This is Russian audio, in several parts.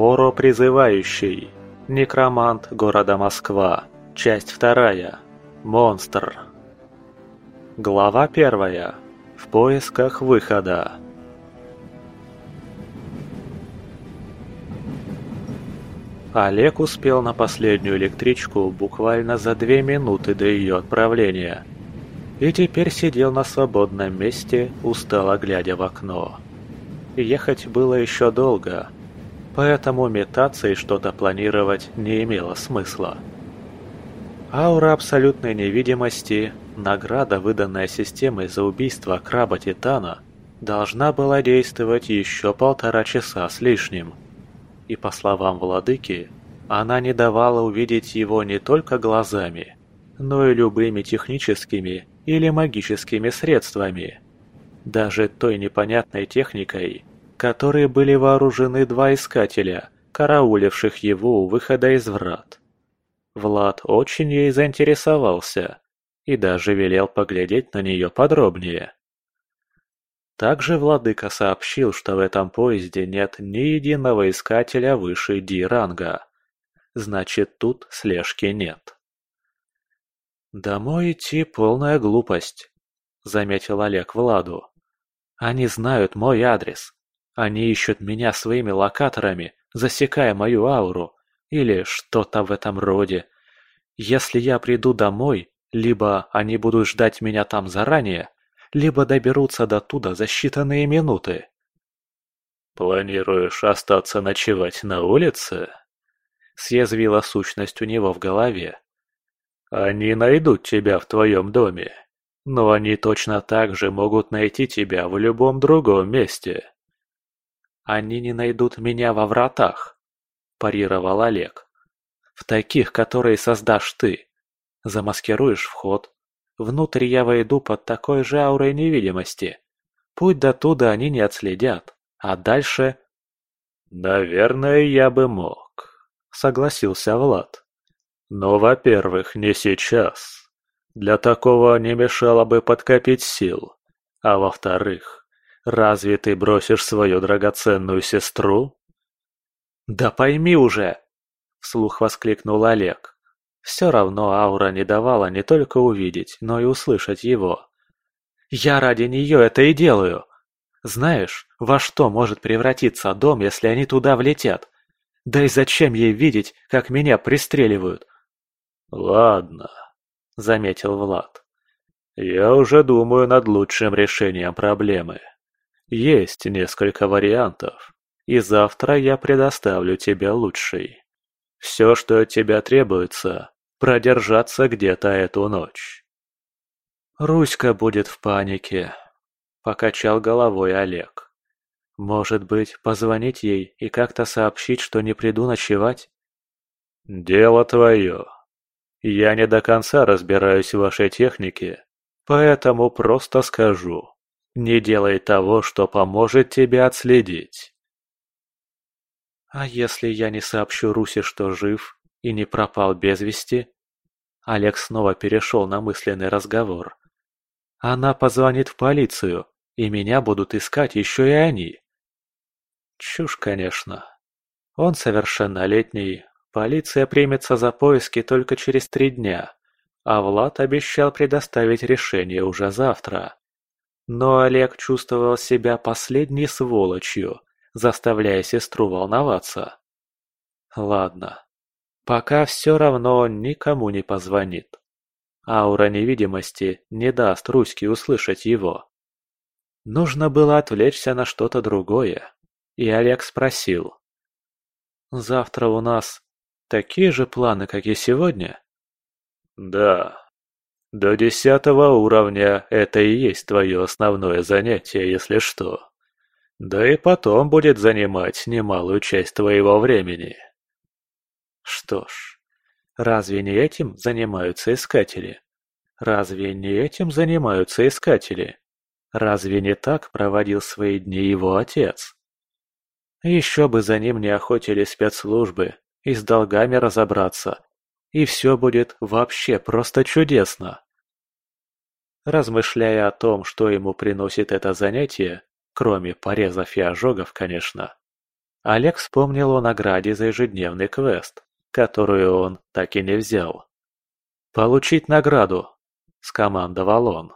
Оро Призывающий. Некромант города Москва. Часть вторая. Монстр. Глава первая. В поисках выхода. Олег успел на последнюю электричку буквально за две минуты до ее отправления. И теперь сидел на свободном месте, устало глядя в окно. Ехать было еще долго, поэтому метаться и что-то планировать не имело смысла. Аура абсолютной невидимости, награда, выданная системой за убийство краба-титана, должна была действовать еще полтора часа с лишним. И по словам владыки, она не давала увидеть его не только глазами, но и любыми техническими или магическими средствами. Даже той непонятной техникой, которой были вооружены два искателя, карауливших его у выхода из врат. Влад очень ей заинтересовался и даже велел поглядеть на нее подробнее. Также владыка сообщил, что в этом поезде нет ни единого искателя выше Ди-ранга. Значит, тут слежки нет. «Домой идти полная глупость», — заметил Олег Владу. «Они знают мой адрес, они ищут меня своими локаторами, засекая мою ауру, или что-то в этом роде. Если я приду домой, либо они будут ждать меня там заранее, либо доберутся до туда за считанные минуты. «Планируешь остаться ночевать на улице?» Съязвила сущность у него в голове. «Они найдут тебя в твоем доме, но они точно так же могут найти тебя в любом другом месте. Они не найдут меня во вратах, парировал Олег. В таких, которые создашь ты. Замаскируешь вход. Внутрь я войду под такой же аурой невидимости. Путь до туда они не отследят. А дальше... Наверное, я бы мог, согласился Влад. Но, во-первых, не сейчас. Для такого не мешало бы подкопить сил. А во-вторых, Разве ты бросишь свою драгоценную сестру?» «Да пойми уже!» – вслух воскликнул Олег. Все равно аура не давала не только увидеть, но и услышать его. «Я ради нее это и делаю. Знаешь, во что может превратиться дом, если они туда влетят? Да и зачем ей видеть, как меня пристреливают?» «Ладно», — заметил Влад. «Я уже думаю над лучшим решением проблемы». Есть несколько вариантов, и завтра я предоставлю тебе лучший. Все, что от тебя требуется, продержаться где-то эту ночь. Руська будет в панике, покачал головой Олег. Может быть, позвонить ей и как-то сообщить, что не приду ночевать? Дело твое. Я не до конца разбираюсь в вашей технике, поэтому просто скажу. Не делай того, что поможет тебе отследить. А если я не сообщу Русе, что жив и не пропал без вести? Олег снова перешел на мысленный разговор. Она позвонит в полицию, и меня будут искать еще и они. Чушь, конечно. Он совершеннолетний, полиция примется за поиски только через три дня, а Влад обещал предоставить решение уже завтра. Но Олег чувствовал себя последней сволочью, заставляя сестру волноваться. Ладно, пока все равно никому не позвонит. Аура невидимости не даст Руське услышать его. Нужно было отвлечься на что-то другое, и Олег спросил. «Завтра у нас такие же планы, как и сегодня?» «Да», до десятого уровня это и есть твое основное занятие, если что. Да и потом будет занимать немалую часть твоего времени. Что ж, разве не этим занимаются искатели? Разве не этим занимаются искатели? Разве не так проводил свои дни его отец? Еще бы за ним не охотили спецслужбы и с долгами разобраться, и все будет вообще просто чудесно. Размышляя о том, что ему приносит это занятие, кроме порезов и ожогов, конечно, Олег вспомнил о награде за ежедневный квест, которую он так и не взял. «Получить награду!» – скомандовал он.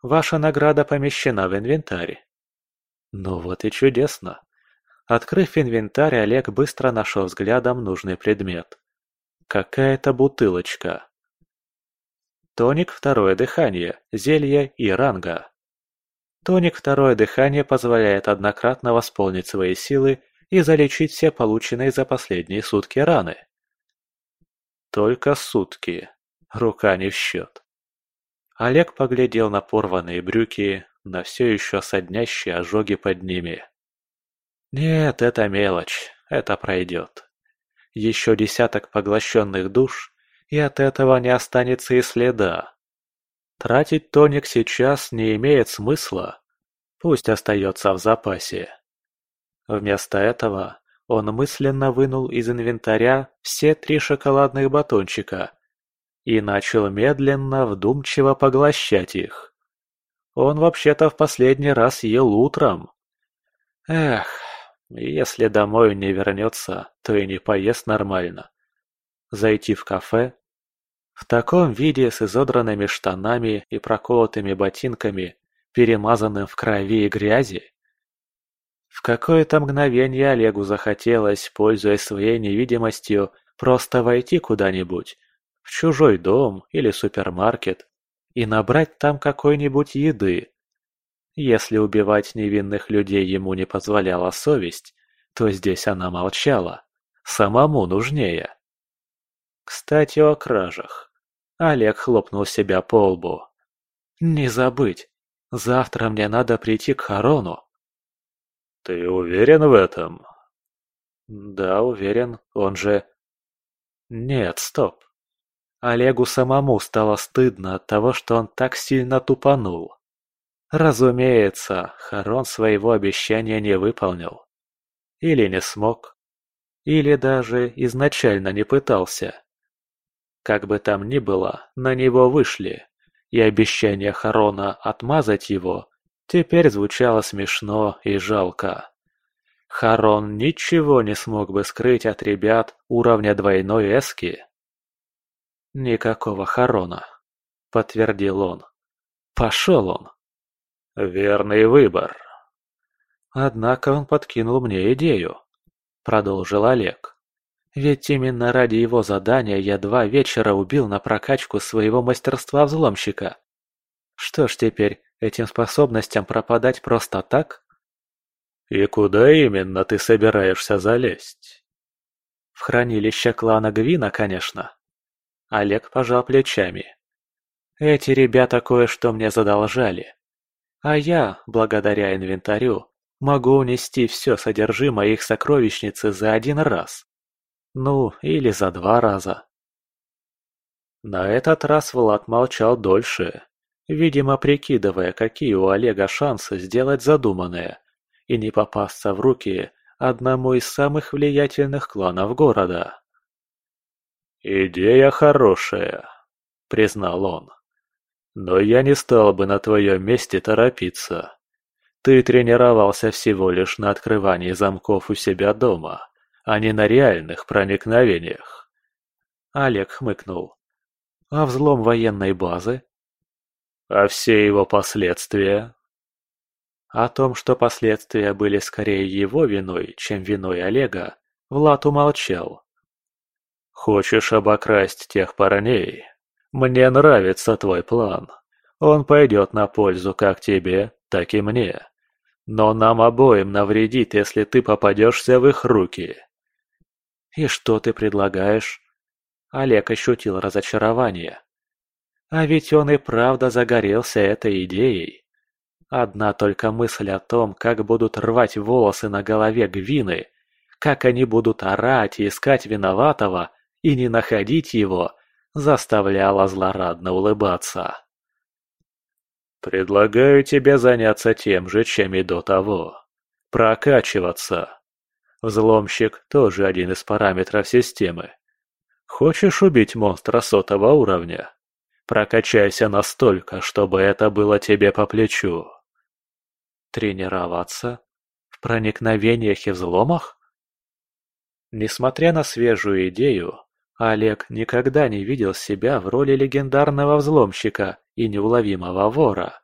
«Ваша награда помещена в инвентарь». Ну вот и чудесно. Открыв инвентарь, Олег быстро нашел взглядом нужный предмет. Какая-то бутылочка. Тоник «Второе дыхание», зелье и ранга. Тоник «Второе дыхание» позволяет однократно восполнить свои силы и залечить все полученные за последние сутки раны. Только сутки. Рука не в счет. Олег поглядел на порванные брюки, на все еще соднящие ожоги под ними. Нет, это мелочь, это пройдет. Еще десяток поглощенных душ, и от этого не останется и следа. Тратить тоник сейчас не имеет смысла. Пусть остается в запасе. Вместо этого он мысленно вынул из инвентаря все три шоколадных батончика и начал медленно, вдумчиво поглощать их. Он вообще-то в последний раз ел утром. Эх, если домой не вернется, то и не поест нормально. Зайти в кафе в таком виде с изодранными штанами и проколотыми ботинками, перемазанным в крови и грязи? В какое-то мгновение Олегу захотелось, пользуясь своей невидимостью, просто войти куда-нибудь, в чужой дом или супермаркет, и набрать там какой-нибудь еды. Если убивать невинных людей ему не позволяла совесть, то здесь она молчала. Самому нужнее. Кстати, о кражах. Олег хлопнул себя по лбу. «Не забыть. Завтра мне надо прийти к Харону». «Ты уверен в этом?» «Да, уверен. Он же...» «Нет, стоп. Олегу самому стало стыдно от того, что он так сильно тупанул. Разумеется, Харон своего обещания не выполнил. Или не смог. Или даже изначально не пытался. Как бы там ни было, на него вышли, и обещание Харона отмазать его теперь звучало смешно и жалко. Харон ничего не смог бы скрыть от ребят уровня двойной эски. «Никакого Харона», — подтвердил он. «Пошел он». «Верный выбор». «Однако он подкинул мне идею», — продолжил Олег. Ведь именно ради его задания я два вечера убил на прокачку своего мастерства взломщика. Что ж теперь, этим способностям пропадать просто так? И куда именно ты собираешься залезть? В хранилище клана Гвина, конечно. Олег пожал плечами. Эти ребята кое-что мне задолжали. А я, благодаря инвентарю, могу унести все содержимое их сокровищницы за один раз. Ну, или за два раза. На этот раз Влад молчал дольше, видимо прикидывая, какие у Олега шансы сделать задуманное и не попасться в руки одному из самых влиятельных кланов города. «Идея хорошая», — признал он. «Но я не стал бы на твоем месте торопиться. Ты тренировался всего лишь на открывании замков у себя дома а не на реальных проникновениях. Олег хмыкнул. А взлом военной базы? А все его последствия? О том, что последствия были скорее его виной, чем виной Олега, Влад умолчал. «Хочешь обокрасть тех парней? Мне нравится твой план. Он пойдет на пользу как тебе, так и мне. Но нам обоим навредит, если ты попадешься в их руки. «И что ты предлагаешь?» Олег ощутил разочарование. А ведь он и правда загорелся этой идеей. Одна только мысль о том, как будут рвать волосы на голове Гвины, как они будут орать и искать виноватого и не находить его, заставляла злорадно улыбаться. «Предлагаю тебе заняться тем же, чем и до того. Прокачиваться», Взломщик тоже один из параметров системы. Хочешь убить монстра сотого уровня? Прокачайся настолько, чтобы это было тебе по плечу. Тренироваться? В проникновениях и взломах? Несмотря на свежую идею, Олег никогда не видел себя в роли легендарного взломщика и неуловимого вора.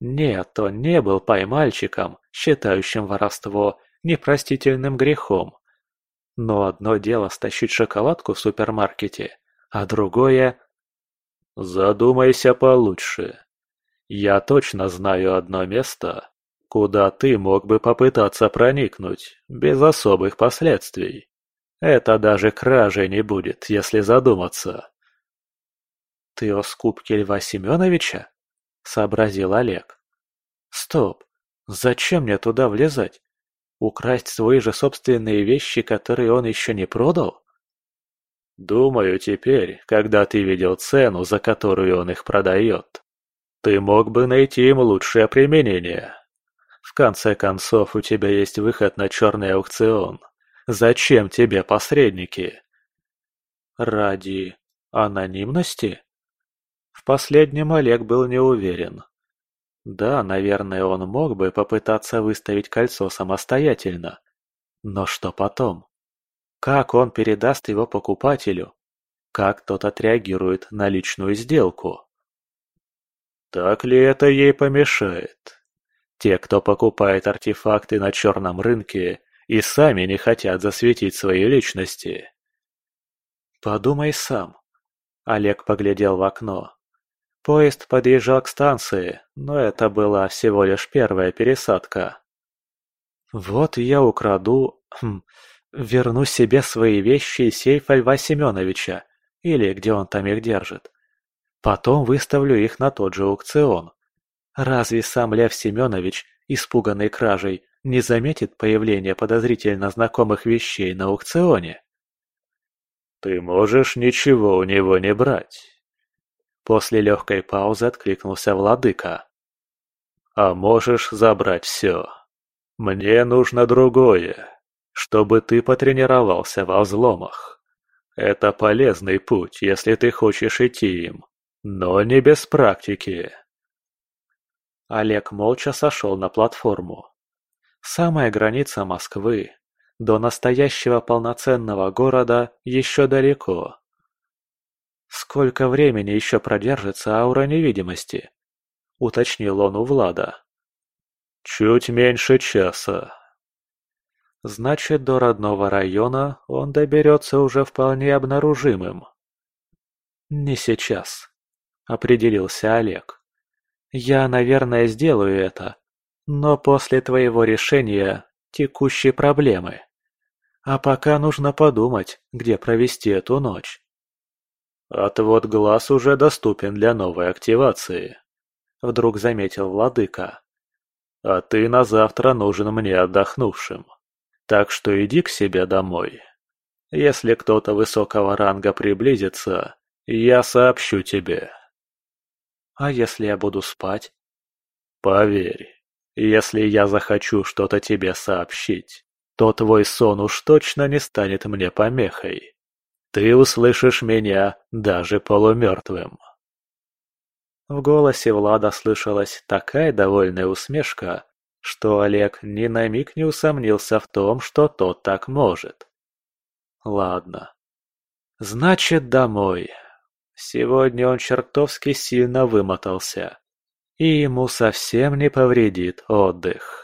Нет, он не был поймальчиком, считающим воровство непростительным грехом. Но одно дело стащить шоколадку в супермаркете, а другое... Задумайся получше. Я точно знаю одно место, куда ты мог бы попытаться проникнуть, без особых последствий. Это даже кражи не будет, если задуматься. «Ты о скупке Льва Семеновича?» — сообразил Олег. «Стоп! Зачем мне туда влезать? Украсть свои же собственные вещи, которые он еще не продал?» «Думаю, теперь, когда ты видел цену, за которую он их продает, ты мог бы найти им лучшее применение. В конце концов, у тебя есть выход на черный аукцион. Зачем тебе посредники? Ради анонимности? В последнем Олег был не уверен. Да, наверное, он мог бы попытаться выставить кольцо самостоятельно. Но что потом? Как он передаст его покупателю? Как тот отреагирует на личную сделку? Так ли это ей помешает? Те, кто покупает артефакты на черном рынке, и сами не хотят засветить свои личности. Подумай сам. Олег поглядел в окно. Поезд подъезжал к станции, но это была всего лишь первая пересадка. Вот я украду... Хм, верну себе свои вещи из сейфа Льва Семеновича, или где он там их держит. Потом выставлю их на тот же аукцион. Разве сам Лев Семенович, испуганный кражей, не заметит появления подозрительно знакомых вещей на аукционе? Ты можешь ничего у него не брать. После легкой паузы откликнулся владыка. А можешь забрать все. Мне нужно другое, чтобы ты потренировался во взломах. Это полезный путь, если ты хочешь идти им. Но не без практики. Олег молча сошел на платформу. Самая граница Москвы. До настоящего полноценного города еще далеко. «Сколько времени еще продержится аура невидимости?» — уточнил он у Влада. «Чуть меньше часа». «Значит, до родного района он доберется уже вполне обнаружимым». «Не сейчас», – определился Олег. «Я, наверное, сделаю это, но после твоего решения текущей проблемы. А пока нужно подумать, где провести эту ночь». «Отвод глаз уже доступен для новой активации», – вдруг заметил владыка. «А ты на завтра нужен мне отдохнувшим. Так что иди к себе домой. Если кто-то высокого ранга приблизится, я сообщу тебе». А если я буду спать? Поверь, если я захочу что-то тебе сообщить, то твой сон уж точно не станет мне помехой. Ты услышишь меня даже полумертвым. В голосе Влада слышалась такая довольная усмешка, что Олег ни на миг не усомнился в том, что тот так может. Ладно. Значит, домой. Сегодня он чертовски сильно вымотался, и ему совсем не повредит отдых.